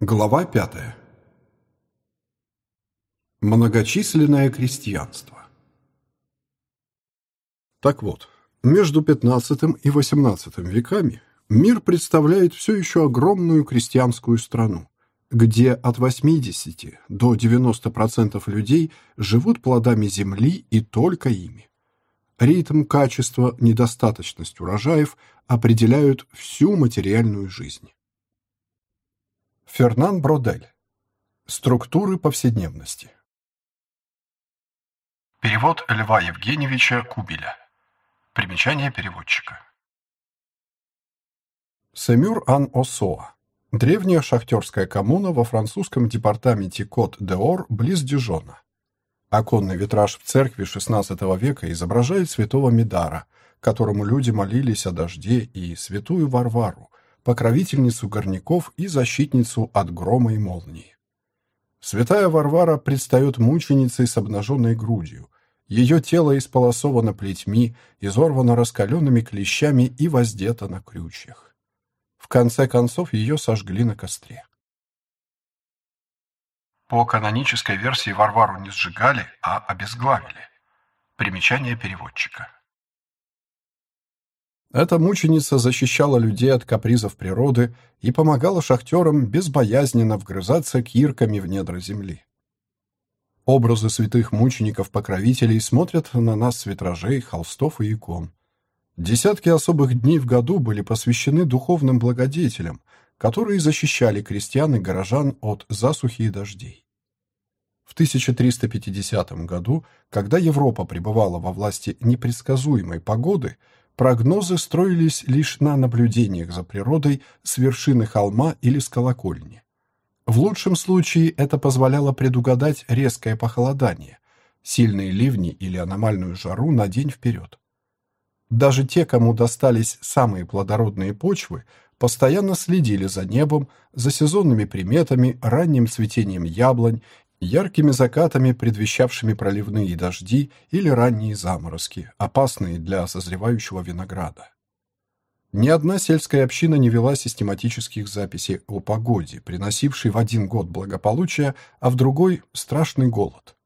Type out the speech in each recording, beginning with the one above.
Глава пятая. Многочисленное крестьянство. Так вот, между XV и XVIII веками мир представляет все еще огромную крестьянскую страну, где от 80 до 90% людей живут плодами земли и только ими. Ритм, качество, недостаточность урожаев определяют всю материальную жизнь. Фернан Бродель. Структуры повседневности. Перевод Льва Евгеньевича Кубеля. Примечание переводчика. Семюр-Ан-Осоа. Древняя шахтерская коммуна во французском департаменте Кот-де-Ор близ Дижона. Оконный витраж в церкви XVI века изображает святого Медара, которому люди молились о дожде, и святую Варвару, покровительницу горняков и защитницу от грома и молнии. Святая Варвара предстает мученицей с обнаженной грудью. Ее тело исполосовано плетьми, изорвано раскаленными клещами и воздето на крючьях. В конце концов ее сожгли на костре. По канонической версии Варвару не сжигали, а обезглавили. Примечание переводчика. Эта мученица защищала людей от капризов природы и помогала шахтерам безбоязненно вгрызаться кирками в недра земли. Образы святых мучеников-покровителей смотрят на нас с витражей, холстов и икон. Десятки особых дней в году были посвящены духовным благодетелям, которые защищали крестьян и горожан от засухи и дождей. В 1350 году, когда Европа пребывала во власти непредсказуемой погоды, Прогнозы строились лишь на наблюдениях за природой с вершины холма или с колокольни. В лучшем случае это позволяло предугадать резкое похолодание, сильные ливни или аномальную жару на день вперед. Даже те, кому достались самые плодородные почвы, постоянно следили за небом, за сезонными приметами, ранним цветением яблонь яркими закатами, предвещавшими проливные дожди или ранние заморозки, опасные для созревающего винограда. Ни одна сельская община не вела систематических записей о погоде, приносившей в один год благополучие, а в другой – страшный голод.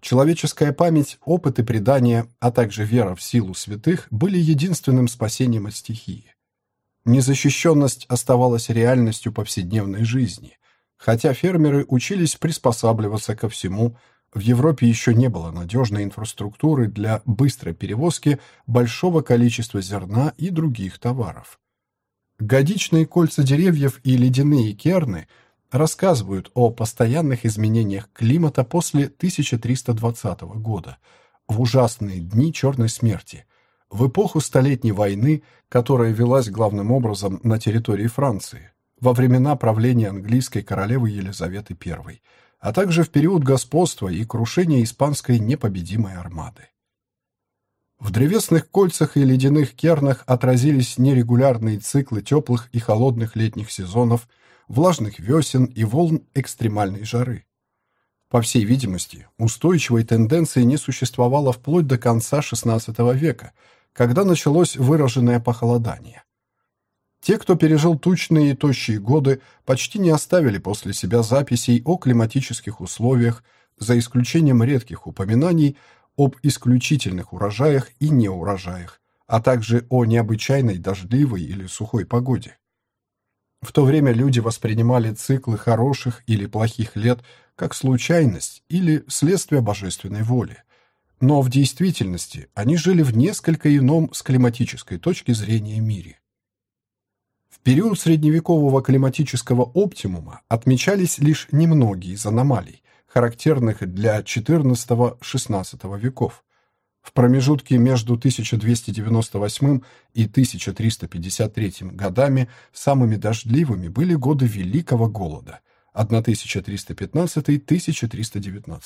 Человеческая память, опыт и предания, а также вера в силу святых были единственным спасением от стихии. Незащищенность оставалась реальностью повседневной жизни – Хотя фермеры учились приспосабливаться ко всему, в Европе еще не было надежной инфраструктуры для быстрой перевозки большого количества зерна и других товаров. Годичные кольца деревьев и ледяные керны рассказывают о постоянных изменениях климата после 1320 года, в ужасные дни Черной смерти, в эпоху Столетней войны, которая велась главным образом на территории Франции во времена правления английской королевы Елизаветы I, а также в период господства и крушения испанской непобедимой армады. В древесных кольцах и ледяных кернах отразились нерегулярные циклы теплых и холодных летних сезонов, влажных весен и волн экстремальной жары. По всей видимости, устойчивой тенденции не существовало вплоть до конца XVI века, когда началось выраженное похолодание. Те, кто пережил тучные и тощие годы, почти не оставили после себя записей о климатических условиях, за исключением редких упоминаний об исключительных урожаях и неурожаях, а также о необычайной дождливой или сухой погоде. В то время люди воспринимали циклы хороших или плохих лет как случайность или следствие божественной воли. Но в действительности они жили в несколько ином с климатической точки зрения мире период средневекового климатического оптимума отмечались лишь немногие из аномалий, характерных для XIV-XVI веков. В промежутке между 1298 и 1353 годами самыми дождливыми были годы Великого голода 1315-1319.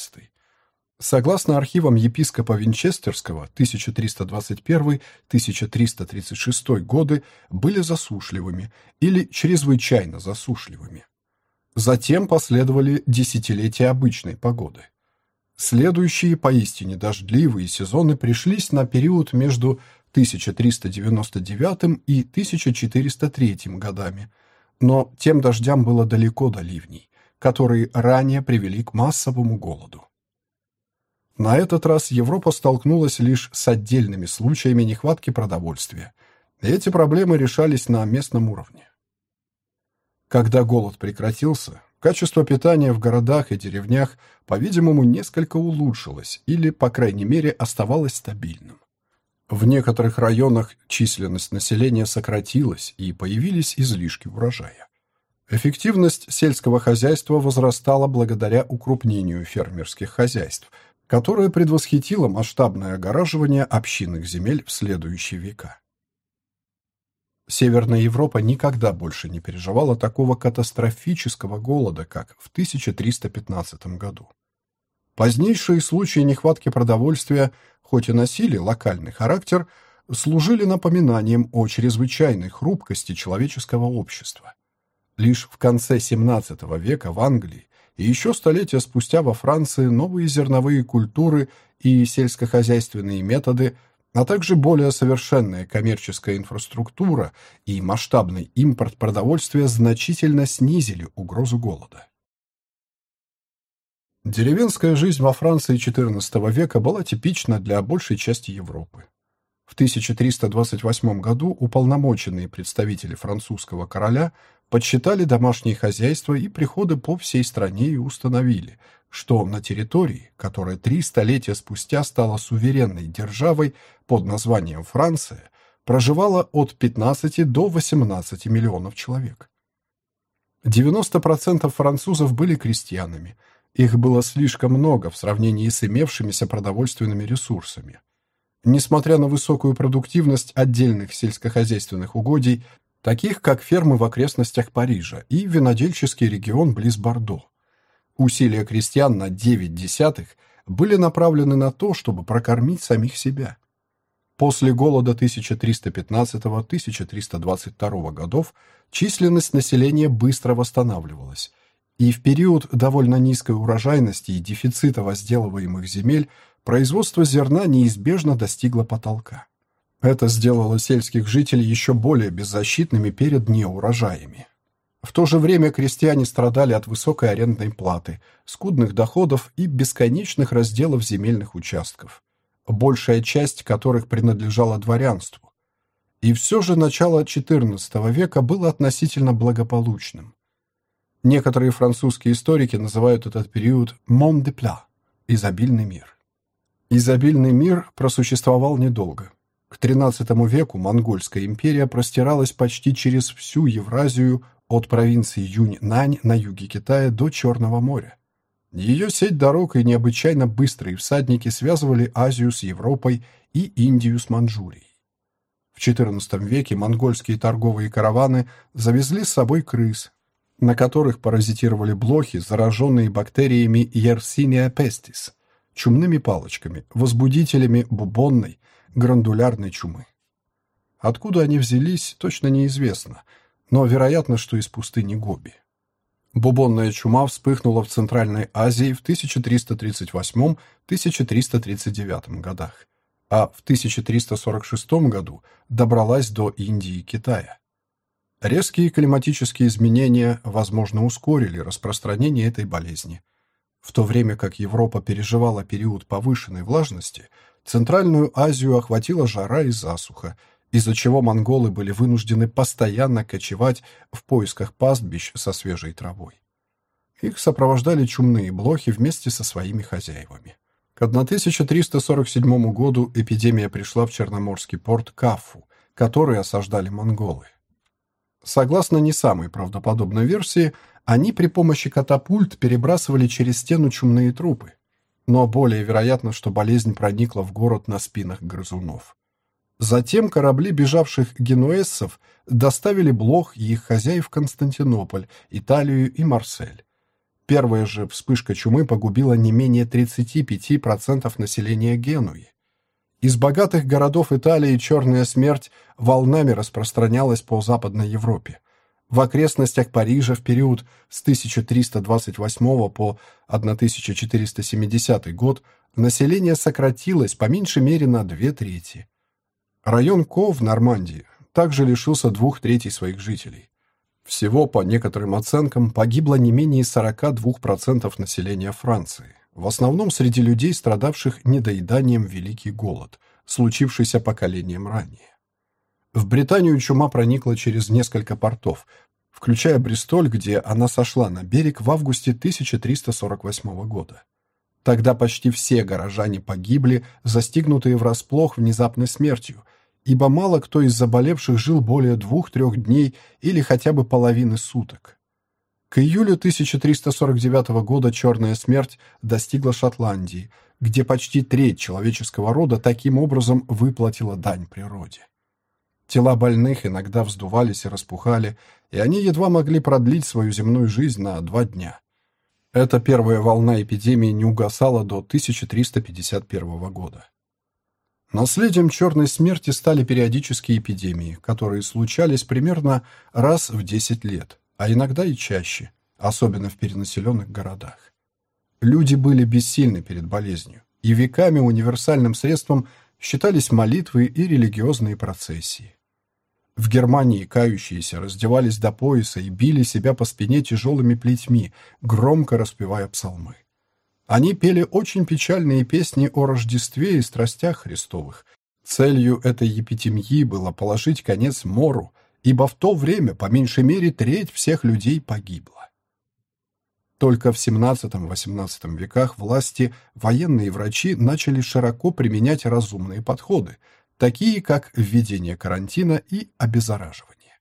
Согласно архивам епископа Винчестерского, 1321-1336 годы были засушливыми или чрезвычайно засушливыми. Затем последовали десятилетия обычной погоды. Следующие поистине дождливые сезоны пришлись на период между 1399 и 1403 годами, Но тем дождям было далеко до ливней, которые ранее привели к массовому голоду. На этот раз Европа столкнулась лишь с отдельными случаями нехватки продовольствия. Эти проблемы решались на местном уровне. Когда голод прекратился, качество питания в городах и деревнях, по-видимому, несколько улучшилось или, по крайней мере, оставалось стабильным. В некоторых районах численность населения сократилась и появились излишки урожая. Эффективность сельского хозяйства возрастала благодаря укрупнению фермерских хозяйств – которое предвосхитило масштабное огораживание общинных земель в следующие века. Северная Европа никогда больше не переживала такого катастрофического голода, как в 1315 году. Позднейшие случаи нехватки продовольствия, хоть и носили локальный характер, служили напоминанием о чрезвычайной хрупкости человеческого общества. Лишь в конце XVII века в Англии и еще столетия спустя во Франции новые зерновые культуры и сельскохозяйственные методы, а также более совершенная коммерческая инфраструктура и масштабный импорт продовольствия значительно снизили угрозу голода. Деревенская жизнь во Франции XIV века была типична для большей части Европы. В 1328 году уполномоченные представители французского короля подсчитали домашние хозяйства и приходы по всей стране и установили, что на территории, которая три столетия спустя стала суверенной державой под названием Франция, проживало от 15 до 18 миллионов человек. 90% французов были крестьянами. Их было слишком много в сравнении с имевшимися продовольственными ресурсами. Несмотря на высокую продуктивность отдельных сельскохозяйственных угодий, таких как фермы в окрестностях Парижа и винодельческий регион близ Бордо. Усилия крестьян на 9 десятых были направлены на то, чтобы прокормить самих себя. После голода 1315-1322 годов численность населения быстро восстанавливалась, и в период довольно низкой урожайности и дефицита возделываемых земель производство зерна неизбежно достигло потолка. Это сделало сельских жителей еще более беззащитными перед неурожаями. В то же время крестьяне страдали от высокой арендной платы, скудных доходов и бесконечных разделов земельных участков, большая часть которых принадлежала дворянству. И все же начало XIV века было относительно благополучным. Некоторые французские историки называют этот период «мон де пля» – «изобильный мир». Изобильный мир просуществовал недолго. К XIII веку Монгольская империя простиралась почти через всю Евразию от провинции Юнь-Нань на юге Китая до Черного моря. Ее сеть дорог и необычайно быстрые всадники связывали Азию с Европой и Индию с Манчжурией. В XIV веке монгольские торговые караваны завезли с собой крыс, на которых паразитировали блохи, зараженные бактериями Yersinia pestis – чумными палочками, возбудителями бубонной, грандулярной чумы. Откуда они взялись, точно неизвестно, но вероятно, что из пустыни Гоби. Бубонная чума вспыхнула в Центральной Азии в 1338-1339 годах, а в 1346 году добралась до Индии и Китая. Резкие климатические изменения, возможно, ускорили распространение этой болезни. В то время как Европа переживала период повышенной влажности, Центральную Азию охватила жара и засуха, из-за чего монголы были вынуждены постоянно кочевать в поисках пастбищ со свежей травой. Их сопровождали чумные блохи вместе со своими хозяевами. К 1347 году эпидемия пришла в черноморский порт Кафу, который осаждали монголы. Согласно не самой правдоподобной версии, они при помощи катапульт перебрасывали через стену чумные трупы. Но более вероятно, что болезнь проникла в город на спинах грызунов. Затем корабли бежавших генуэзцев доставили Блох и их хозяев в Константинополь, Италию и Марсель. Первая же вспышка чумы погубила не менее 35% населения Генуи. Из богатых городов Италии черная смерть волнами распространялась по Западной Европе. В окрестностях Парижа в период с 1328 по 1470 год население сократилось по меньшей мере на две трети. Район Ко в Нормандии также лишился двух третей своих жителей. Всего, по некоторым оценкам, погибло не менее 42% населения Франции, в основном среди людей, страдавших недоеданием Великий голод, случившийся поколением ранее. В Британию чума проникла через несколько портов, включая Бристоль, где она сошла на берег в августе 1348 года. Тогда почти все горожане погибли, застигнутые врасплох внезапной смертью, ибо мало кто из заболевших жил более двух-трех дней или хотя бы половины суток. К июлю 1349 года черная смерть достигла Шотландии, где почти треть человеческого рода таким образом выплатила дань природе. Тела больных иногда вздувались и распухали, и они едва могли продлить свою земную жизнь на два дня. Эта первая волна эпидемии не угасала до 1351 года. Наследием черной смерти стали периодические эпидемии, которые случались примерно раз в 10 лет, а иногда и чаще, особенно в перенаселенных городах. Люди были бессильны перед болезнью, и веками универсальным средством считались молитвы и религиозные процессии. В Германии кающиеся раздевались до пояса и били себя по спине тяжелыми плетьми, громко распевая псалмы. Они пели очень печальные песни о Рождестве и страстях Христовых. Целью этой епитемьи было положить конец мору, ибо в то время по меньшей мере треть всех людей погибла. Только в XVII-XVIII веках власти, военные врачи начали широко применять разумные подходы, такие как введение карантина и обеззараживание.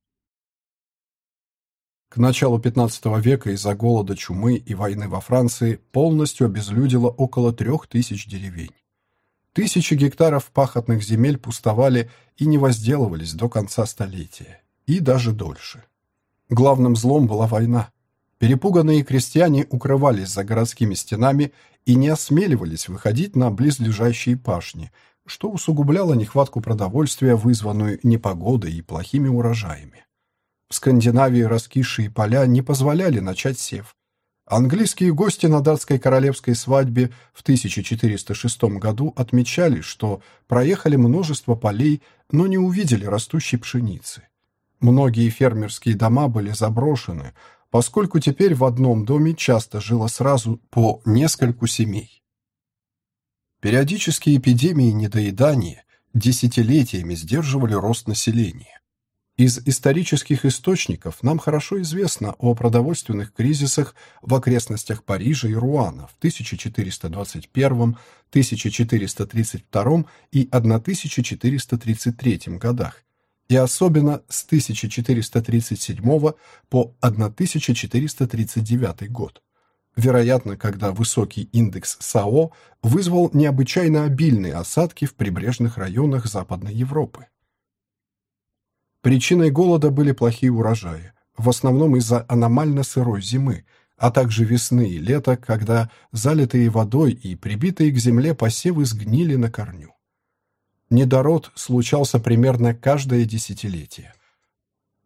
К началу XV века из-за голода, чумы и войны во Франции полностью обезлюдило около трех тысяч деревень. Тысячи гектаров пахотных земель пустовали и не возделывались до конца столетия, и даже дольше. Главным злом была война. Перепуганные крестьяне укрывались за городскими стенами и не осмеливались выходить на близлежащие пашни, что усугубляло нехватку продовольствия, вызванную непогодой и плохими урожаями. В Скандинавии раскисшие поля не позволяли начать сев. Английские гости на датской королевской свадьбе в 1406 году отмечали, что проехали множество полей, но не увидели растущей пшеницы. Многие фермерские дома были заброшены, поскольку теперь в одном доме часто жило сразу по нескольку семей. Периодические эпидемии недоедания десятилетиями сдерживали рост населения. Из исторических источников нам хорошо известно о продовольственных кризисах в окрестностях Парижа и Руана в 1421, 1432 и 1433 годах, и особенно с 1437 по 1439 год. Вероятно, когда высокий индекс САО вызвал необычайно обильные осадки в прибрежных районах Западной Европы. Причиной голода были плохие урожаи, в основном из-за аномально сырой зимы, а также весны и лета, когда залитые водой и прибитые к земле посевы сгнили на корню. Недород случался примерно каждое десятилетие.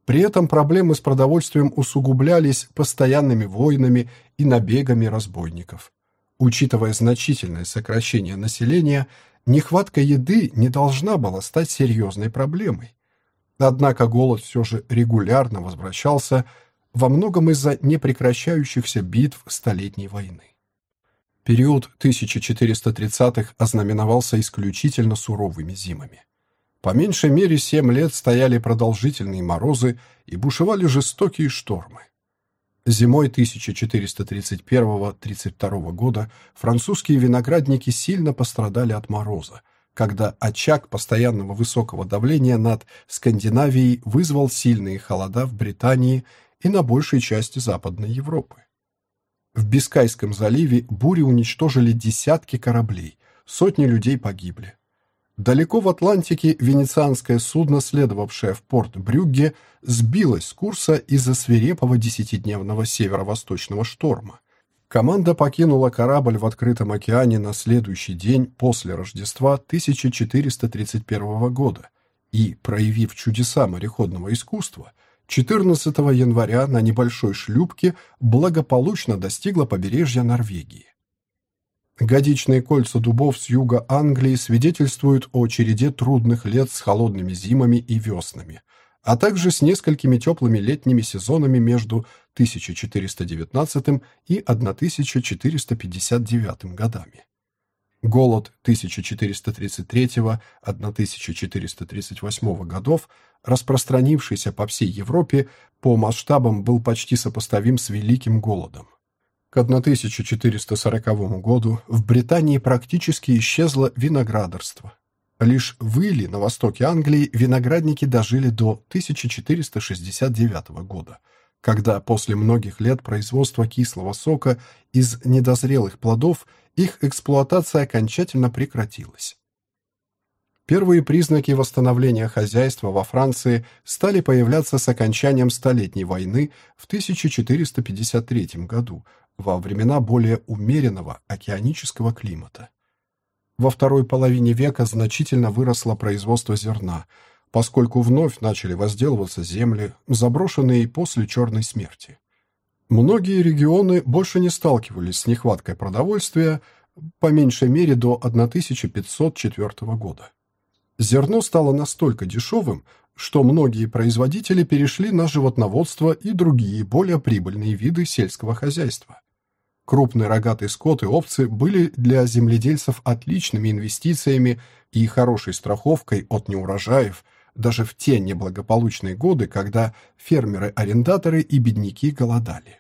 При этом проблемы с продовольствием усугублялись постоянными войнами и набегами разбойников. Учитывая значительное сокращение населения, нехватка еды не должна была стать серьезной проблемой. Однако голод все же регулярно возвращался во многом из-за непрекращающихся битв Столетней войны. Период 1430-х ознаменовался исключительно суровыми зимами. По меньшей мере семь лет стояли продолжительные морозы и бушевали жестокие штормы. Зимой 1431-32 года французские виноградники сильно пострадали от мороза, когда очаг постоянного высокого давления над Скандинавией вызвал сильные холода в Британии и на большей части Западной Европы. В Бискайском заливе бури уничтожили десятки кораблей, сотни людей погибли. Далеко в Атлантике венецианское судно, следовавшее в порт Брюгге, сбилось с курса из-за свирепого десятидневного северо-восточного шторма. Команда покинула корабль в открытом океане на следующий день после Рождества 1431 года и, проявив чудеса мореходного искусства, 14 января на небольшой шлюпке благополучно достигла побережья Норвегии. Годичные кольца дубов с юга Англии свидетельствуют о череде трудных лет с холодными зимами и веснами, а также с несколькими теплыми летними сезонами между 1419 и 1459 годами. Голод 1433-1438 годов, распространившийся по всей Европе, по масштабам был почти сопоставим с Великим голодом. К 1440 году в Британии практически исчезло виноградарство. Лишь в Илли, на востоке Англии, виноградники дожили до 1469 года, когда после многих лет производства кислого сока из недозрелых плодов их эксплуатация окончательно прекратилась. Первые признаки восстановления хозяйства во Франции стали появляться с окончанием Столетней войны в 1453 году, во времена более умеренного океанического климата. Во второй половине века значительно выросло производство зерна, поскольку вновь начали возделываться земли, заброшенные после Черной смерти. Многие регионы больше не сталкивались с нехваткой продовольствия, по меньшей мере до 1504 года. Зерно стало настолько дешевым, что многие производители перешли на животноводство и другие более прибыльные виды сельского хозяйства. Крупный рогатый скот и овцы были для земледельцев отличными инвестициями и хорошей страховкой от неурожаев, даже в те неблагополучные годы, когда фермеры-арендаторы и бедняки голодали.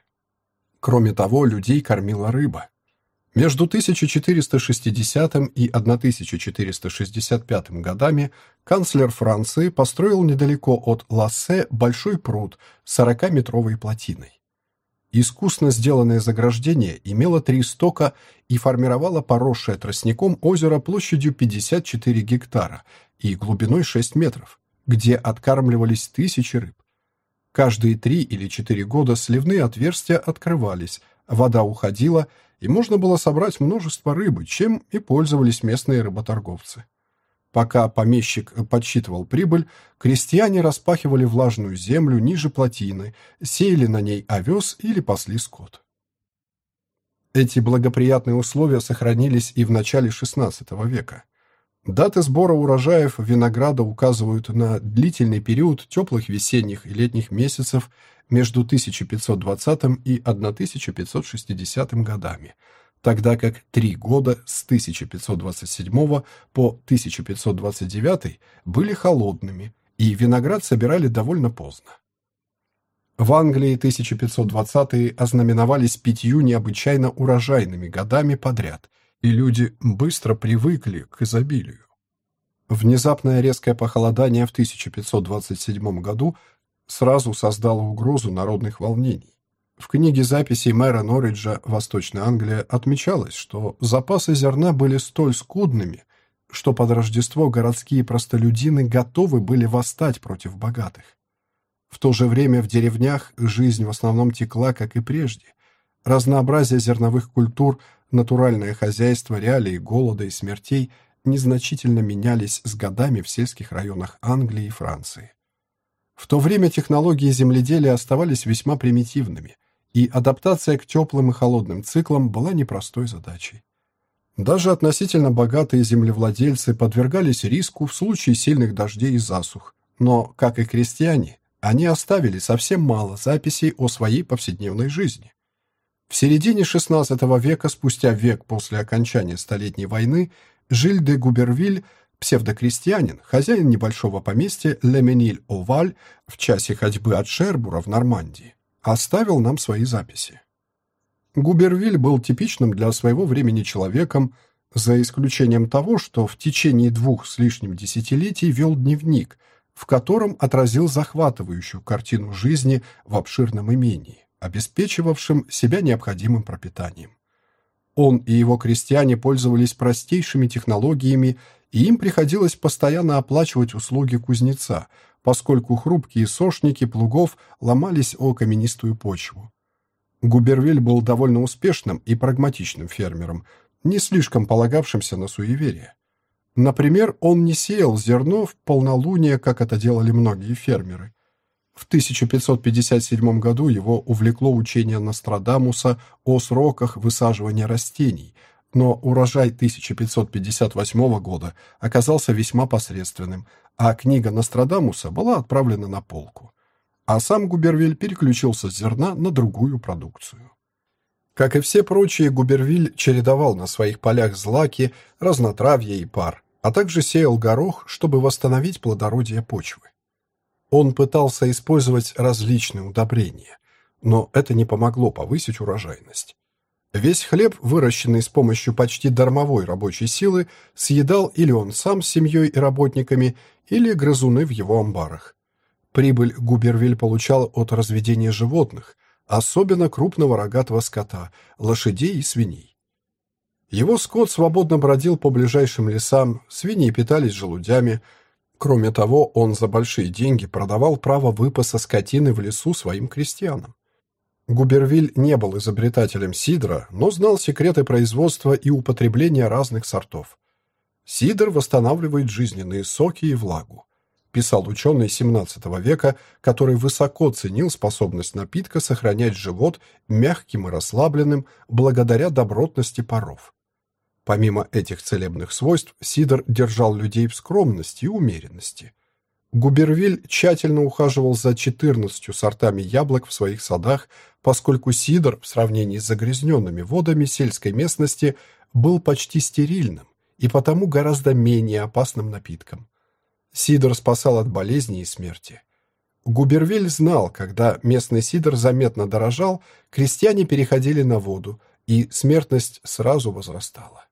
Кроме того, людей кормила рыба. Между 1460 и 1465 годами канцлер Франции построил недалеко от Лассе большой пруд с 40-метровой плотиной. Искусно сделанное заграждение имело три стока и формировало поросшее тростником озеро площадью 54 гектара и глубиной 6 метров, где откармливались тысячи рыб. Каждые три или четыре года сливные отверстия открывались, вода уходила, и можно было собрать множество рыбы, чем и пользовались местные рыботорговцы. Пока помещик подсчитывал прибыль, крестьяне распахивали влажную землю ниже плотины, сеяли на ней овес или пасли скот. Эти благоприятные условия сохранились и в начале XVI века. Даты сбора урожаев винограда указывают на длительный период теплых весенних и летних месяцев между 1520 и 1560 годами – тогда как три года с 1527 по 1529 были холодными, и виноград собирали довольно поздно. В Англии 1520-е ознаменовались пятью необычайно урожайными годами подряд, и люди быстро привыкли к изобилию. Внезапное резкое похолодание в 1527 году сразу создало угрозу народных волнений. В книге записей мэра Норриджа «Восточная Англия» отмечалось, что запасы зерна были столь скудными, что под Рождество городские простолюдины готовы были восстать против богатых. В то же время в деревнях жизнь в основном текла, как и прежде. Разнообразие зерновых культур, натуральное хозяйство, реалии голода и смертей незначительно менялись с годами в сельских районах Англии и Франции. В то время технологии земледелия оставались весьма примитивными, и адаптация к теплым и холодным циклам была непростой задачей. Даже относительно богатые землевладельцы подвергались риску в случае сильных дождей и засух, но, как и крестьяне, они оставили совсем мало записей о своей повседневной жизни. В середине XVI века, спустя век после окончания Столетней войны, Жиль де Губервиль, псевдокрестьянин, хозяин небольшого поместья Лемениль-Оваль в часе ходьбы от Шербура в Нормандии, оставил нам свои записи. Губервиль был типичным для своего времени человеком, за исключением того, что в течение двух с лишним десятилетий вел дневник, в котором отразил захватывающую картину жизни в обширном имении, обеспечивавшем себя необходимым пропитанием. Он и его крестьяне пользовались простейшими технологиями, и им приходилось постоянно оплачивать услуги кузнеца, поскольку хрупкие сошники плугов ломались о каменистую почву. Губервиль был довольно успешным и прагматичным фермером, не слишком полагавшимся на суеверие. Например, он не сеял зерно в полнолуние, как это делали многие фермеры. В 1557 году его увлекло учение Нострадамуса о сроках высаживания растений, Но урожай 1558 года оказался весьма посредственным, а книга Нострадамуса была отправлена на полку. А сам Губервиль переключился с зерна на другую продукцию. Как и все прочие, Губервиль чередовал на своих полях злаки, разнотравье и пар, а также сеял горох, чтобы восстановить плодородие почвы. Он пытался использовать различные удобрения, но это не помогло повысить урожайность. Весь хлеб, выращенный с помощью почти дармовой рабочей силы, съедал или он сам с семьей и работниками, или грызуны в его амбарах. Прибыль Губервиль получал от разведения животных, особенно крупного рогатого скота, лошадей и свиней. Его скот свободно бродил по ближайшим лесам, свиньи питались желудями. Кроме того, он за большие деньги продавал право выпаса скотины в лесу своим крестьянам. Губервиль не был изобретателем сидра, но знал секреты производства и употребления разных сортов. Сидр восстанавливает жизненные соки и влагу писал ученый XVII века, который высоко ценил способность напитка сохранять живот мягким и расслабленным благодаря добротности паров. Помимо этих целебных свойств, сидр держал людей в скромности и умеренности. Губервиль тщательно ухаживал за 14 сортами яблок в своих садах, поскольку сидр в сравнении с загрязненными водами сельской местности был почти стерильным и потому гораздо менее опасным напитком. Сидор спасал от болезни и смерти. Губервиль знал, когда местный сидр заметно дорожал, крестьяне переходили на воду, и смертность сразу возрастала.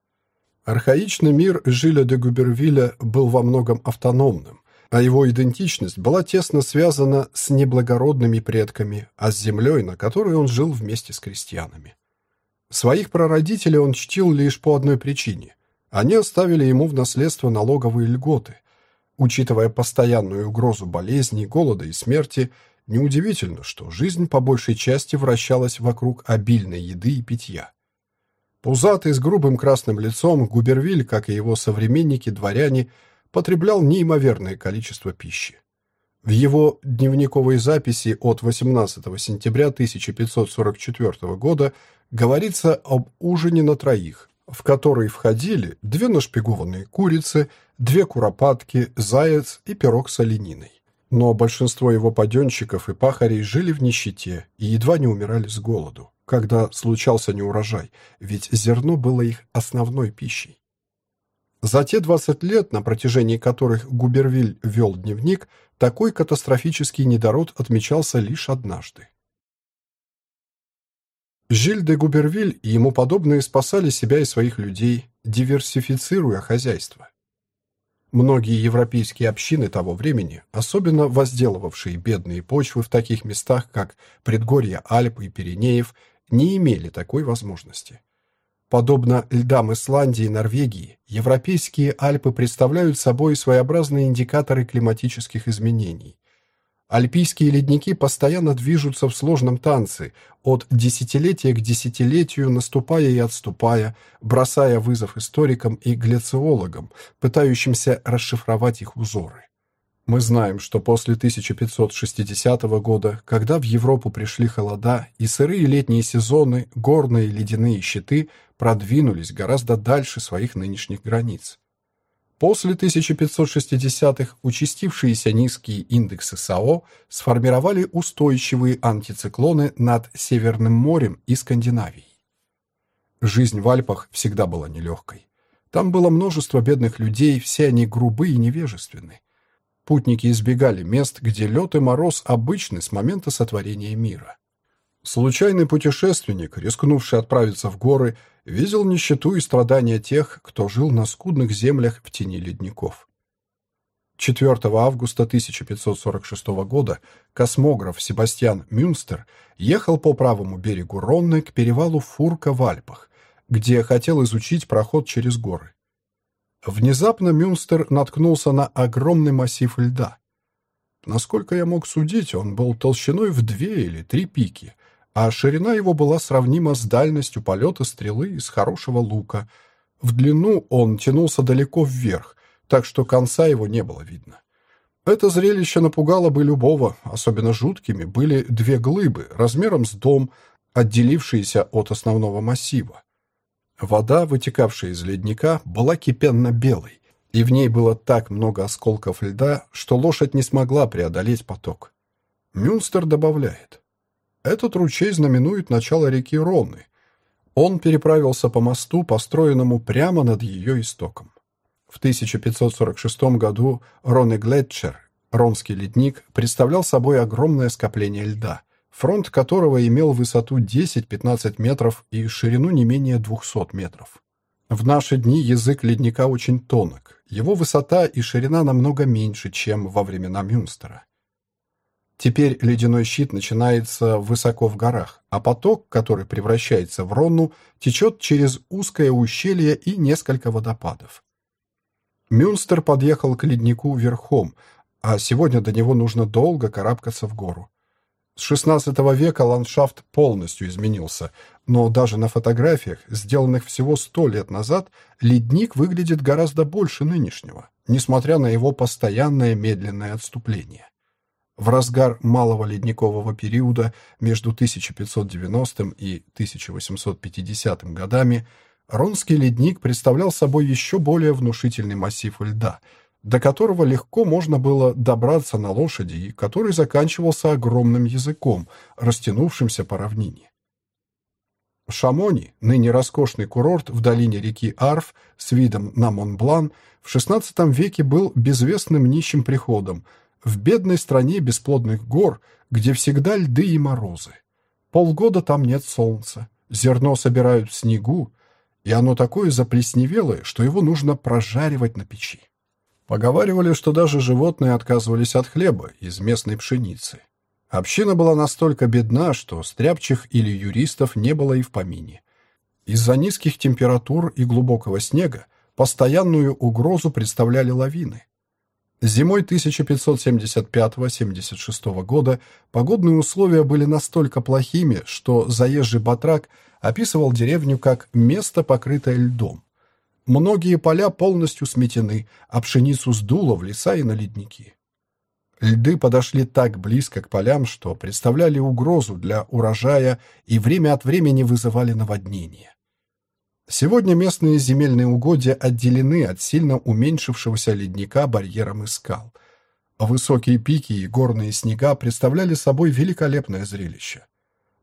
Архаичный мир Жиля де Губервиля был во многом автономным, а его идентичность была тесно связана с неблагородными предками, а с землей, на которой он жил вместе с крестьянами. Своих прародителей он чтил лишь по одной причине. Они оставили ему в наследство налоговые льготы, Учитывая постоянную угрозу болезней, голода и смерти, неудивительно, что жизнь по большей части вращалась вокруг обильной еды и питья. Пузатый с грубым красным лицом, Губервиль, как и его современники-дворяне, потреблял неимоверное количество пищи. В его дневниковой записи от 18 сентября 1544 года говорится об ужине на троих, в который входили две нашпигованные курицы, две куропатки, заяц и пирог с олениной. Но большинство его паденщиков и пахарей жили в нищете и едва не умирали с голоду, когда случался неурожай, ведь зерно было их основной пищей. За те 20 лет, на протяжении которых Губервиль вел дневник, такой катастрофический недород отмечался лишь однажды. Жиль де Губервиль и ему подобные спасали себя и своих людей, диверсифицируя хозяйство. Многие европейские общины того времени, особенно возделывавшие бедные почвы в таких местах, как предгорья Альп и Пиренеев, не имели такой возможности. Подобно льдам Исландии и Норвегии, европейские Альпы представляют собой своеобразные индикаторы климатических изменений. Альпийские ледники постоянно движутся в сложном танце, от десятилетия к десятилетию наступая и отступая, бросая вызов историкам и глициологам, пытающимся расшифровать их узоры. Мы знаем, что после 1560 года, когда в Европу пришли холода и сырые летние сезоны, горные ледяные щиты продвинулись гораздо дальше своих нынешних границ. После 1560-х участившиеся низкие индексы САО сформировали устойчивые антициклоны над Северным морем и Скандинавией. Жизнь в Альпах всегда была нелегкой. Там было множество бедных людей, все они грубы и невежественны. Путники избегали мест, где лед и мороз обычны с момента сотворения мира. Случайный путешественник, рискнувший отправиться в горы, видел нищету и страдания тех, кто жил на скудных землях в тени ледников. 4 августа 1546 года космограф Себастьян Мюнстер ехал по правому берегу Ронны к перевалу Фурка в Альпах, где хотел изучить проход через горы. Внезапно Мюнстер наткнулся на огромный массив льда. Насколько я мог судить, он был толщиной в две или три пики, а ширина его была сравнима с дальностью полета стрелы из хорошего лука. В длину он тянулся далеко вверх, так что конца его не было видно. Это зрелище напугало бы любого, особенно жуткими были две глыбы размером с дом, отделившиеся от основного массива. Вода, вытекавшая из ледника, была кипенно-белой, и в ней было так много осколков льда, что лошадь не смогла преодолеть поток. Мюнстер добавляет. Этот ручей знаменует начало реки Ронны. Он переправился по мосту, построенному прямо над ее истоком. В 1546 году Ронне Глетчер, Ронский ледник, представлял собой огромное скопление льда, фронт которого имел высоту 10-15 метров и ширину не менее 200 метров. В наши дни язык ледника очень тонок, его высота и ширина намного меньше, чем во времена Мюнстера. Теперь ледяной щит начинается высоко в горах, а поток, который превращается в Ронну, течет через узкое ущелье и несколько водопадов. Мюнстер подъехал к леднику верхом, а сегодня до него нужно долго карабкаться в гору. С XVI века ландшафт полностью изменился, но даже на фотографиях, сделанных всего сто лет назад, ледник выглядит гораздо больше нынешнего, несмотря на его постоянное медленное отступление. В разгар малого ледникового периода между 1590 и 1850 годами Ронский ледник представлял собой еще более внушительный массив льда, до которого легко можно было добраться на лошади и который заканчивался огромным языком, растянувшимся по равнине. Шамони, ныне роскошный курорт в долине реки Арф с видом на Монблан, в XVI веке был безвестным нищим приходом, в бедной стране бесплодных гор, где всегда льды и морозы. Полгода там нет солнца, зерно собирают в снегу, и оно такое заплесневелое, что его нужно прожаривать на печи. Поговаривали, что даже животные отказывались от хлеба из местной пшеницы. Община была настолько бедна, что стряпчих или юристов не было и в помине. Из-за низких температур и глубокого снега постоянную угрозу представляли лавины. Зимой 1575-76 года погодные условия были настолько плохими, что заезжий батрак описывал деревню как место, покрытое льдом. Многие поля полностью сметены, а пшеницу сдуло в леса и на ледники. Льды подошли так близко к полям, что представляли угрозу для урожая и время от времени вызывали наводнения. Сегодня местные земельные угодья отделены от сильно уменьшившегося ледника барьером из скал. Высокие пики и горные снега представляли собой великолепное зрелище.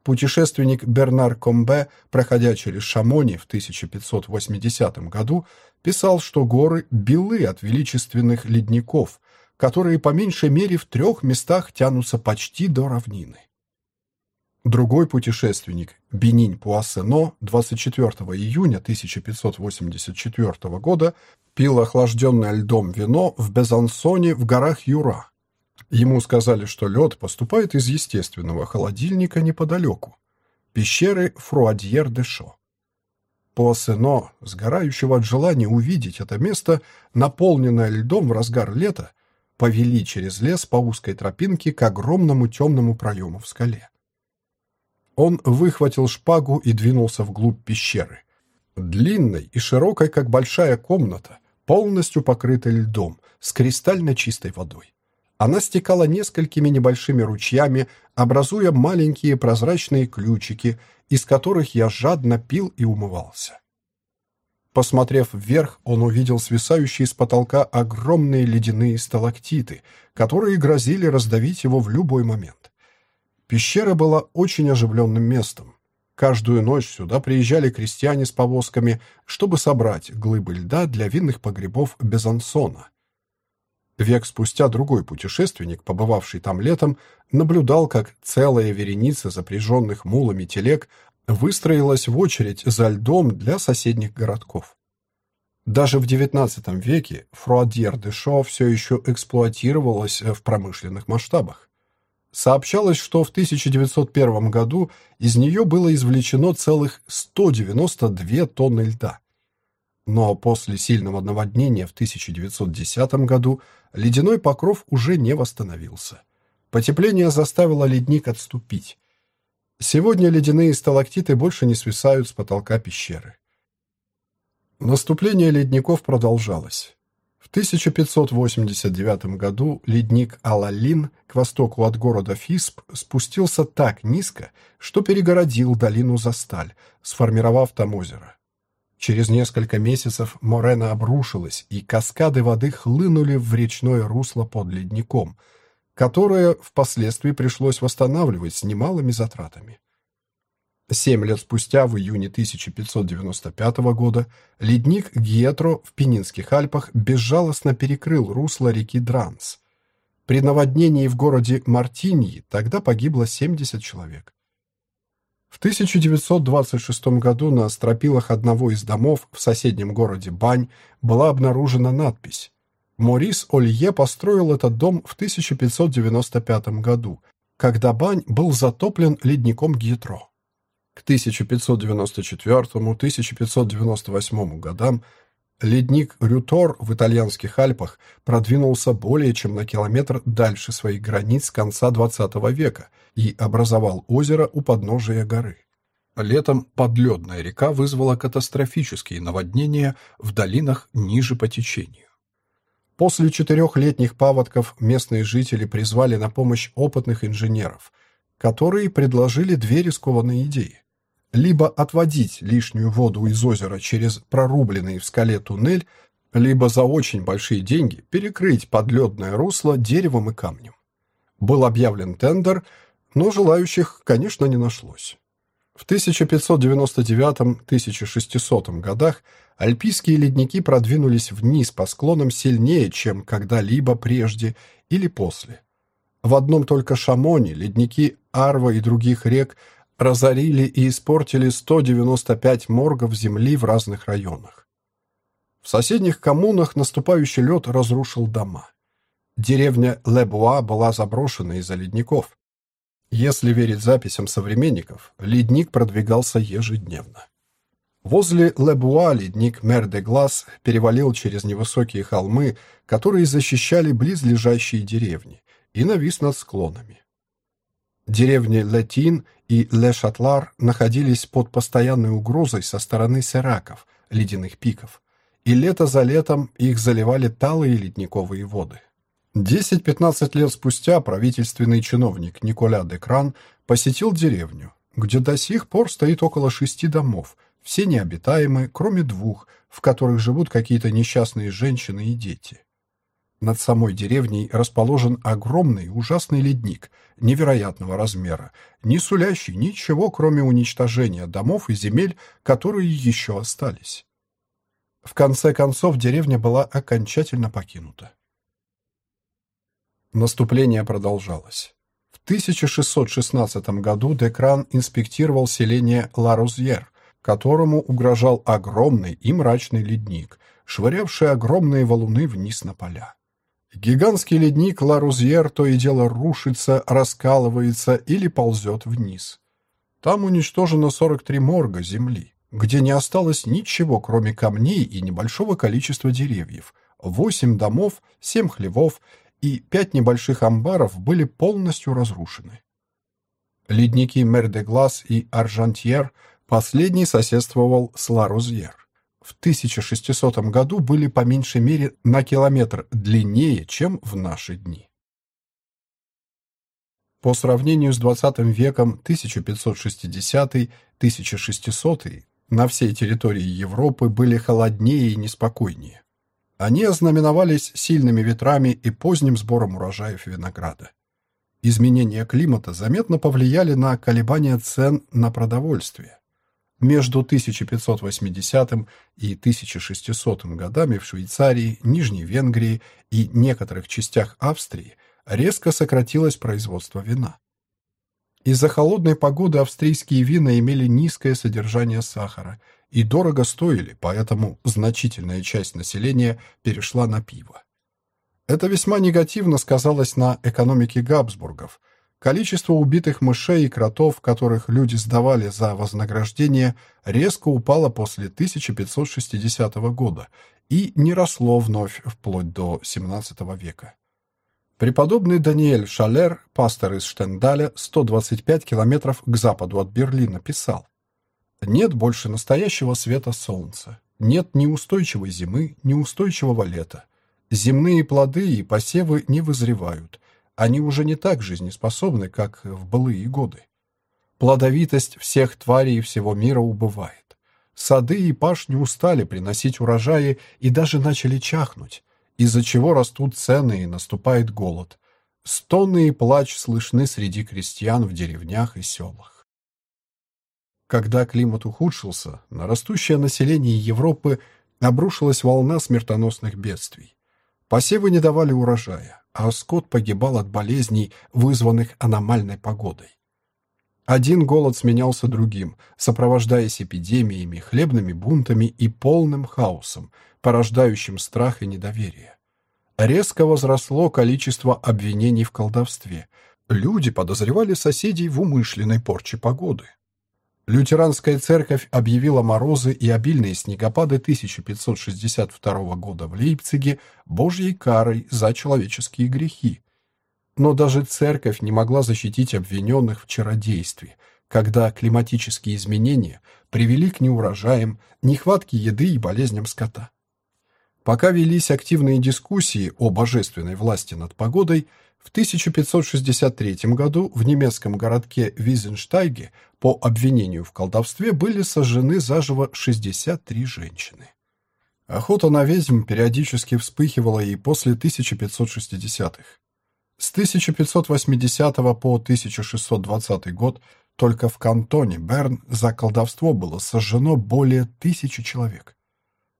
Путешественник Бернар Комбе, проходя через Шамони в 1580 году, писал, что горы белы от величественных ледников, которые по меньшей мере в трех местах тянутся почти до равнины. Другой путешественник, Бенинь Пуассено, 24 июня 1584 года пил охлажденное льдом вино в Безансоне в горах Юра, Ему сказали, что лед поступает из естественного холодильника неподалеку. Пещеры Фруадьер-де-Шо. Пуассено, сгорающего от желания увидеть это место, наполненное льдом в разгар лета, повели через лес по узкой тропинке к огромному темному проему в скале. Он выхватил шпагу и двинулся вглубь пещеры. Длинной и широкой, как большая комната, полностью покрытой льдом, с кристально чистой водой. Она стекала несколькими небольшими ручьями, образуя маленькие прозрачные ключики, из которых я жадно пил и умывался. Посмотрев вверх, он увидел свисающие с потолка огромные ледяные сталактиты, которые грозили раздавить его в любой момент. Пещера была очень оживленным местом. Каждую ночь сюда приезжали крестьяне с повозками, чтобы собрать глыбы льда для винных погребов Безансона. Век спустя другой путешественник, побывавший там летом, наблюдал, как целая вереница запряженных мулами телег выстроилась в очередь за льдом для соседних городков. Даже в XIX веке Фруадьер-де-Шо все еще эксплуатировалась в промышленных масштабах. Сообщалось, что в 1901 году из нее было извлечено целых 192 тонны льда. Но после сильного наводнения в 1910 году ледяной покров уже не восстановился. Потепление заставило ледник отступить. Сегодня ледяные сталактиты больше не свисают с потолка пещеры. Наступление ледников продолжалось. В 1589 году ледник Алалин к востоку от города Фисп спустился так низко, что перегородил долину Засталь, сформировав там озеро. Через несколько месяцев морена обрушилась, и каскады воды хлынули в речное русло под ледником, которое впоследствии пришлось восстанавливать с немалыми затратами. Семь лет спустя, в июне 1595 года, ледник Гьетро в Пенинских Альпах безжалостно перекрыл русло реки Дранс. При наводнении в городе Мартиньи тогда погибло 70 человек. В 1926 году на стропилах одного из домов в соседнем городе Бань была обнаружена надпись «Морис Олье построил этот дом в 1595 году, когда Бань был затоплен ледником Гьетро». К 1594-1598 годам ледник Рютор в итальянских Альпах продвинулся более чем на километр дальше своих границ с конца XX века – и образовал озеро у подножия горы. Летом подледная река вызвала катастрофические наводнения в долинах ниже по течению. После четырехлетних паводков местные жители призвали на помощь опытных инженеров, которые предложили две рискованные идеи. Либо отводить лишнюю воду из озера через прорубленный в скале туннель, либо за очень большие деньги перекрыть подледное русло деревом и камнем. Был объявлен тендер – но желающих, конечно, не нашлось. В 1599-1600 годах альпийские ледники продвинулись вниз по склонам сильнее, чем когда-либо прежде или после. В одном только Шамоне ледники Арва и других рек разорили и испортили 195 моргов земли в разных районах. В соседних коммунах наступающий лед разрушил дома. Деревня Лебуа была заброшена из-за ледников. Если верить записям современников, ледник продвигался ежедневно. Возле Лебуа ледник Мер-де-Глас перевалил через невысокие холмы, которые защищали близлежащие деревни, и навис над склонами. Деревни Летин и Ле-Шатлар находились под постоянной угрозой со стороны сераков, ледяных пиков, и лето за летом их заливали талые ледниковые воды. 10-15 лет спустя правительственный чиновник Николя Декран посетил деревню, где до сих пор стоит около шести домов, все необитаемые, кроме двух, в которых живут какие-то несчастные женщины и дети. Над самой деревней расположен огромный ужасный ледник невероятного размера, не сулящий ничего, кроме уничтожения домов и земель, которые еще остались. В конце концов деревня была окончательно покинута. Наступление продолжалось. В 1616 году Декран инспектировал селение Ла-Розьер, которому угрожал огромный и мрачный ледник, швырявший огромные валуны вниз на поля. Гигантский ледник Ла-Розьер то и дело рушится, раскалывается или ползет вниз. Там уничтожено 43 морга земли, где не осталось ничего, кроме камней и небольшого количества деревьев, 8 домов, 7 хлевов и пять небольших амбаров были полностью разрушены. Ледники Мер-де-Глас и Аржантьер последний соседствовал с Ла-Розьер. В 1600 году были по меньшей мере на километр длиннее, чем в наши дни. По сравнению с 20 веком 1560-1600 на всей территории Европы были холоднее и неспокойнее. Они ознаменовались сильными ветрами и поздним сбором урожаев винограда. Изменения климата заметно повлияли на колебания цен на продовольствие. Между 1580 и 1600 годами в Швейцарии, Нижней Венгрии и некоторых частях Австрии резко сократилось производство вина. Из-за холодной погоды австрийские вина имели низкое содержание сахара – и дорого стоили, поэтому значительная часть населения перешла на пиво. Это весьма негативно сказалось на экономике Габсбургов. Количество убитых мышей и кротов, которых люди сдавали за вознаграждение, резко упало после 1560 года и не росло вновь вплоть до XVII века. Преподобный Даниэль Шалер, пастор из Штендаля, 125 километров к западу от Берлина, писал нет больше настоящего света солнца. Нет ни устойчивой зимы, ни устойчивого лета. Земные плоды и посевы не вызревают. Они уже не так жизнеспособны, как в былые годы. Плодовитость всех тварей всего мира убывает. Сады и пашни устали приносить урожаи и даже начали чахнуть, из-за чего растут цены и наступает голод. Стоны и плач слышны среди крестьян в деревнях и селах. Когда климат ухудшился, на растущее население Европы обрушилась волна смертоносных бедствий. Посевы не давали урожая, а скот погибал от болезней, вызванных аномальной погодой. Один голод сменялся другим, сопровождаясь эпидемиями, хлебными бунтами и полным хаосом, порождающим страх и недоверие. Резко возросло количество обвинений в колдовстве. Люди подозревали соседей в умышленной порче погоды. Лютеранская церковь объявила морозы и обильные снегопады 1562 года в Лейпциге божьей карой за человеческие грехи, но даже церковь не могла защитить обвиненных в чародействе, когда климатические изменения привели к неурожаям, нехватке еды и болезням скота. Пока велись активные дискуссии о божественной власти над погодой, в 1563 году в немецком городке Визенштайге по обвинению в колдовстве были сожжены заживо 63 женщины. Охота на ведьм периодически вспыхивала и после 1560-х. С 1580 по 1620 год только в кантоне Берн за колдовство было сожжено более тысячи человек.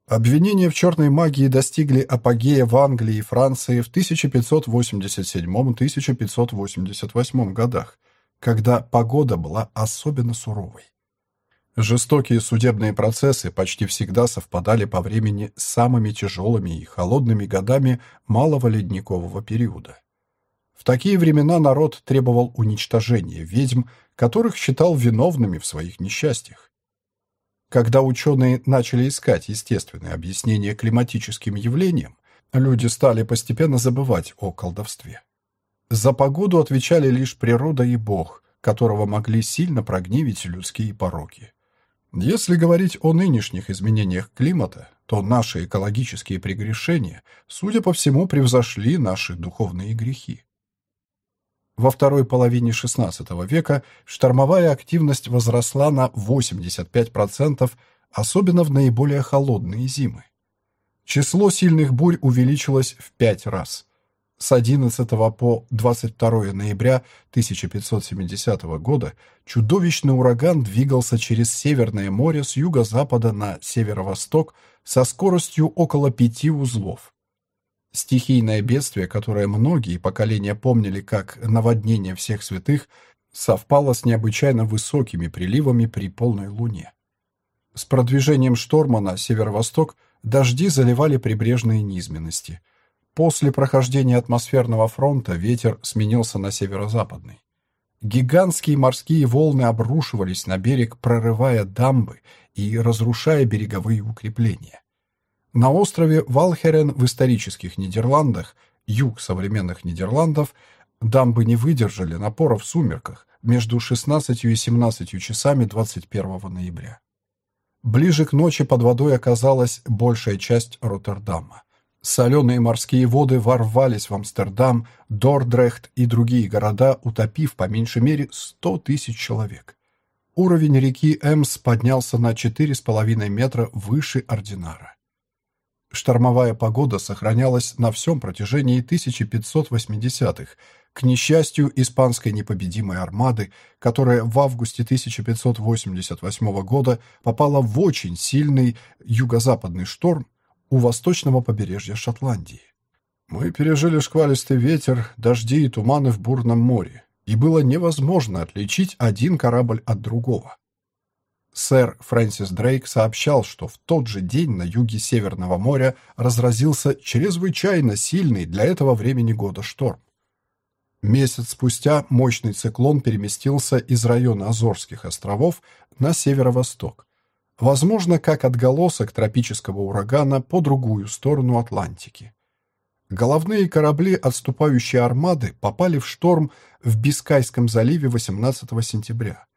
Обвинения в черной магии достигли апогея в Англии и Франции в 1587-1588 годах, когда погода была особенно суровой. Жестокие судебные процессы почти всегда совпадали по времени с самыми тяжелыми и холодными годами малого ледникового периода. В такие времена народ требовал уничтожения ведьм, которых считал виновными в своих несчастьях. Когда ученые начали искать естественные объяснения климатическим явлениям, люди стали постепенно забывать о колдовстве. За погоду отвечали лишь природа и Бог, которого могли сильно прогневить людские пороки. Если говорить о нынешних изменениях климата, то наши экологические прегрешения, судя по всему, превзошли наши духовные грехи. Во второй половине XVI века штормовая активность возросла на 85%, особенно в наиболее холодные зимы. Число сильных бурь увеличилось в пять раз. С 11 по 22 ноября 1570 года чудовищный ураган двигался через Северное море с юго-запада на северо-восток со скоростью около пяти узлов. Стихийное бедствие, которое многие поколения помнили как наводнение всех святых, совпало с необычайно высокими приливами при полной луне. С продвижением шторма на северо-восток дожди заливали прибрежные низменности. После прохождения атмосферного фронта ветер сменился на северо-западный. Гигантские морские волны обрушивались на берег, прорывая дамбы и разрушая береговые укрепления. На острове Валхерен в исторических Нидерландах, юг современных Нидерландов, дамбы не выдержали напора в сумерках между 16 и 17 часами 21 ноября. Ближе к ночи под водой оказалась большая часть Роттердама. Соленые морские воды ворвались в Амстердам, Дордрехт и другие города, утопив по меньшей мере 100 тысяч человек. Уровень реки Эмс поднялся на 4,5 метра выше Ординара. Штормовая погода сохранялась на всем протяжении 1580-х, к несчастью испанской непобедимой армады, которая в августе 1588 года попала в очень сильный юго-западный шторм у восточного побережья Шотландии. Мы пережили шквалистый ветер, дожди и туманы в бурном море, и было невозможно отличить один корабль от другого. Сэр Фрэнсис Дрейк сообщал, что в тот же день на юге Северного моря разразился чрезвычайно сильный для этого времени года шторм. Месяц спустя мощный циклон переместился из района Азорских островов на северо-восток, возможно, как отголосок тропического урагана по другую сторону Атлантики. Головные корабли отступающей армады попали в шторм в Бискайском заливе 18 сентября.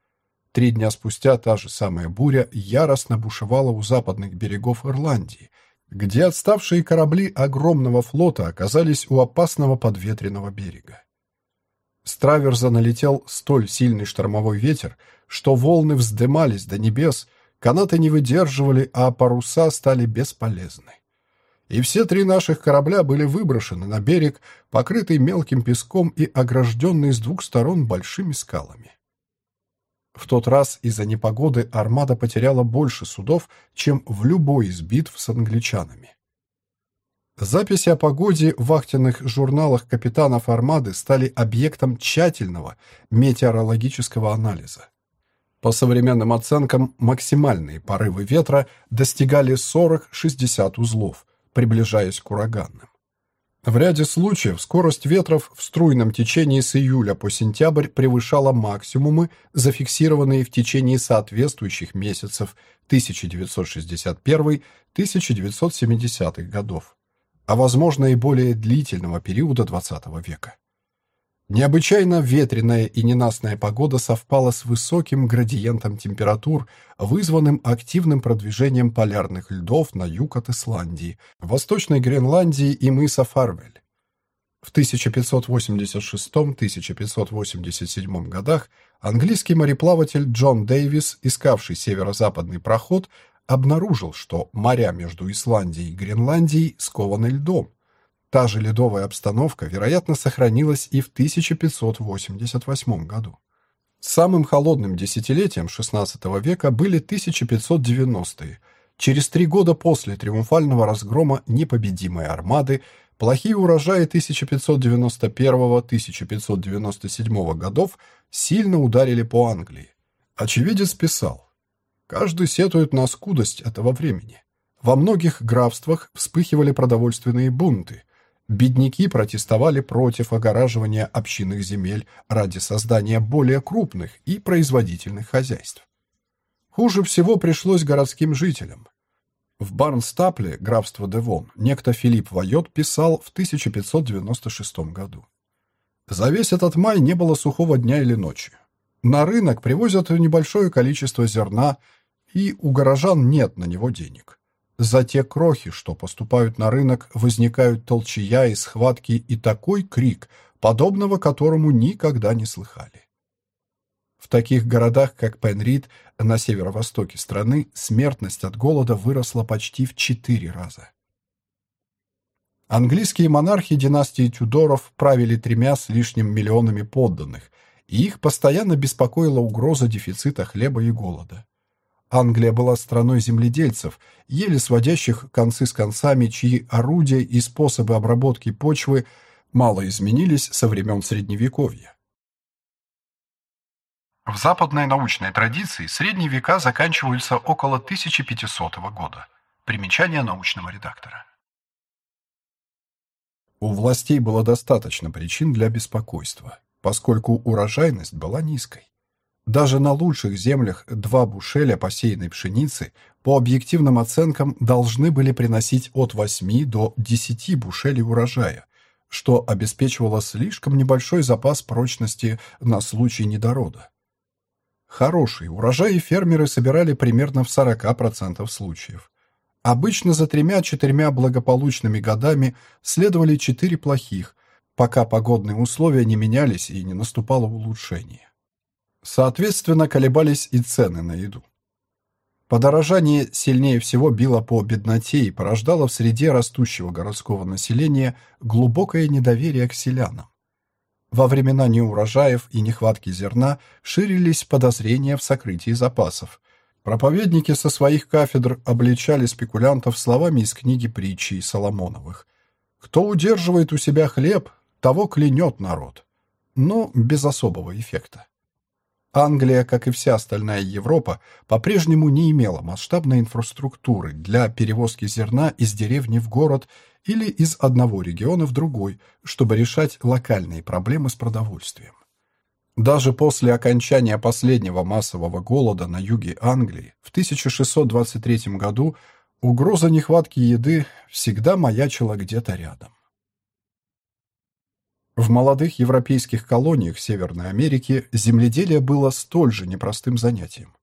Три дня спустя та же самая буря яростно бушевала у западных берегов Ирландии, где отставшие корабли огромного флота оказались у опасного подветренного берега. С траверза налетел столь сильный штормовой ветер, что волны вздымались до небес, канаты не выдерживали, а паруса стали бесполезны. И все три наших корабля были выброшены на берег, покрытый мелким песком и огражденный с двух сторон большими скалами. В тот раз из-за непогоды армада потеряла больше судов, чем в любой из битв с англичанами. Записи о погоде в вахтенных журналах капитанов армады стали объектом тщательного метеорологического анализа. По современным оценкам, максимальные порывы ветра достигали 40-60 узлов, приближаясь к ураганным. В ряде случаев скорость ветров в струйном течении с июля по сентябрь превышала максимумы, зафиксированные в течение соответствующих месяцев 1961-1970 годов, а возможно и более длительного периода XX века. Необычайно ветреная и ненастная погода совпала с высоким градиентом температур, вызванным активным продвижением полярных льдов на юг от Исландии, Восточной Гренландии и мыса Фарвель. В 1586-1587 годах английский мореплаватель Джон Дэвис, искавший северо-западный проход, обнаружил, что моря между Исландией и Гренландией скованы льдом, Та же ледовая обстановка, вероятно, сохранилась и в 1588 году. Самым холодным десятилетием XVI века были 1590-е. Через три года после триумфального разгрома непобедимой армады плохие урожаи 1591-1597 годов сильно ударили по Англии. Очевидец писал, «Каждый сетует на скудость этого времени. Во многих графствах вспыхивали продовольственные бунты – Бедняки протестовали против огораживания общинных земель ради создания более крупных и производительных хозяйств. Хуже всего пришлось городским жителям. В Барнстапле, графство Девон, некто Филипп Вайот писал в 1596 году. За весь этот май не было сухого дня или ночи. На рынок привозят небольшое количество зерна, и у горожан нет на него денег. За те крохи, что поступают на рынок, возникают толчья и схватки и такой крик, подобного которому никогда не слыхали. В таких городах, как Пенрид, на северо-востоке страны, смертность от голода выросла почти в четыре раза. Английские монархи династии Тюдоров правили тремя с лишним миллионами подданных, и их постоянно беспокоила угроза дефицита хлеба и голода. Англия была страной земледельцев, еле сводящих концы с концами, чьи орудия и способы обработки почвы мало изменились со времен Средневековья. В западной научной традиции средние века заканчиваются около 1500 года. Примечание научного редактора. У властей было достаточно причин для беспокойства, поскольку урожайность была низкой. Даже на лучших землях два бушеля посеянной пшеницы по объективным оценкам должны были приносить от 8 до 10 бушелей урожая, что обеспечивало слишком небольшой запас прочности на случай недорода. Хорошие урожаи фермеры собирали примерно в 40% случаев. Обычно за тремя-четырьмя благополучными годами следовали четыре плохих, пока погодные условия не менялись и не наступало улучшение. Соответственно, колебались и цены на еду. Подорожание сильнее всего било по бедноте и порождало в среде растущего городского населения глубокое недоверие к селянам. Во времена неурожаев и нехватки зерна ширились подозрения в сокрытии запасов. Проповедники со своих кафедр обличали спекулянтов словами из книги притчи Соломоновых. «Кто удерживает у себя хлеб, того клянет народ», но без особого эффекта. Англия, как и вся остальная Европа, по-прежнему не имела масштабной инфраструктуры для перевозки зерна из деревни в город или из одного региона в другой, чтобы решать локальные проблемы с продовольствием. Даже после окончания последнего массового голода на юге Англии в 1623 году угроза нехватки еды всегда маячила где-то рядом. В молодых европейских колониях Северной Америки земледелие было столь же непростым занятием.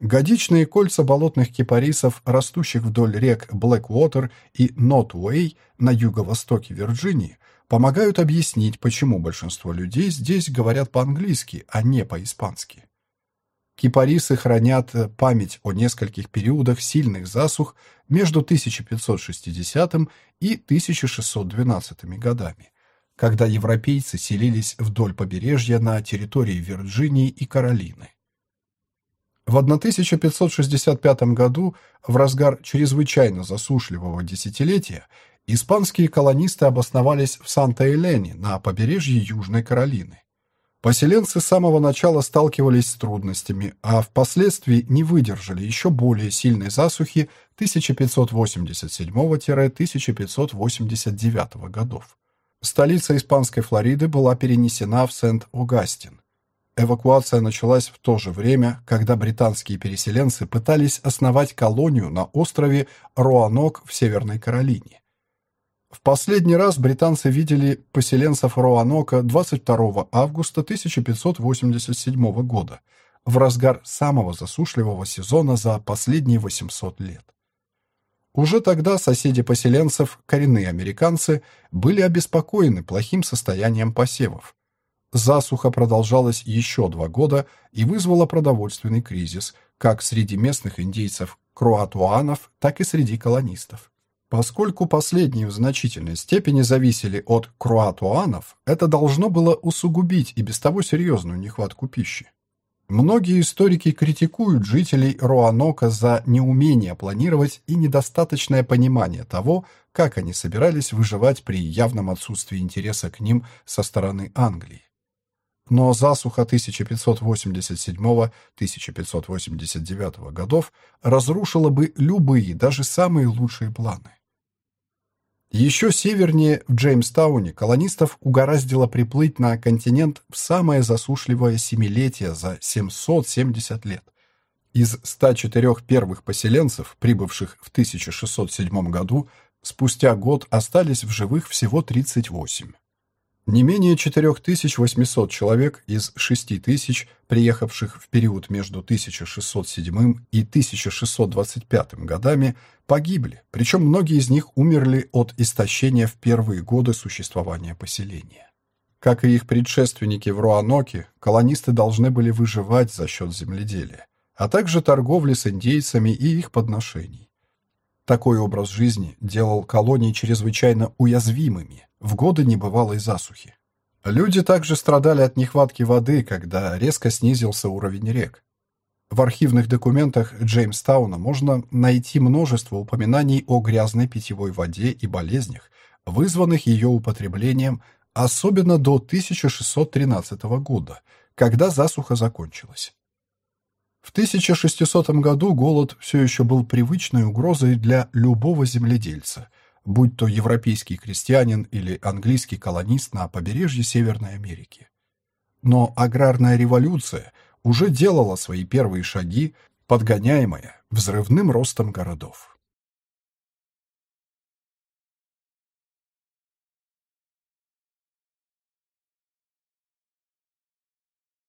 Годичные кольца болотных кипарисов, растущих вдоль рек Блэквотер и Нотуэй на юго-востоке Вирджинии, помогают объяснить, почему большинство людей здесь говорят по-английски, а не по-испански. Кипарисы хранят память о нескольких периодах сильных засух между 1560 и 1612 годами, когда европейцы селились вдоль побережья на территории Вирджинии и Каролины. В 1565 году, в разгар чрезвычайно засушливого десятилетия, испанские колонисты обосновались в Санта-Элене на побережье Южной Каролины. Поселенцы с самого начала сталкивались с трудностями, а впоследствии не выдержали еще более сильной засухи 1587-1589 годов. Столица испанской Флориды была перенесена в Сент-Огастин. Эвакуация началась в то же время, когда британские переселенцы пытались основать колонию на острове Роанок в Северной Каролине. В последний раз британцы видели поселенцев Роанока 22 августа 1587 года, в разгар самого засушливого сезона за последние 800 лет. Уже тогда соседи поселенцев, коренные американцы, были обеспокоены плохим состоянием посевов. Засуха продолжалась еще два года и вызвала продовольственный кризис как среди местных индейцев круатуанов, так и среди колонистов. Поскольку последние в значительной степени зависели от круатуанов, это должно было усугубить и без того серьезную нехватку пищи. Многие историки критикуют жителей Роанока за неумение планировать и недостаточное понимание того, как они собирались выживать при явном отсутствии интереса к ним со стороны Англии. Но засуха 1587-1589 годов разрушила бы любые, даже самые лучшие планы. Еще севернее, в Джеймстауне, колонистов угораздило приплыть на континент в самое засушливое семилетие за 770 лет. Из 104 первых поселенцев, прибывших в 1607 году, спустя год остались в живых всего 38. Не менее 4800 человек из 6000, приехавших в период между 1607 и 1625 годами, погибли, причем многие из них умерли от истощения в первые годы существования поселения. Как и их предшественники в Руаноке, колонисты должны были выживать за счет земледелия, а также торговли с индейцами и их подношений. Такой образ жизни делал колонии чрезвычайно уязвимыми в годы небывалой засухи. Люди также страдали от нехватки воды, когда резко снизился уровень рек. В архивных документах Джеймстауна можно найти множество упоминаний о грязной питьевой воде и болезнях, вызванных ее употреблением, особенно до 1613 года, когда засуха закончилась. В 1600 году голод все еще был привычной угрозой для любого земледельца, будь то европейский крестьянин или английский колонист на побережье Северной Америки. Но аграрная революция уже делала свои первые шаги, подгоняемая взрывным ростом городов.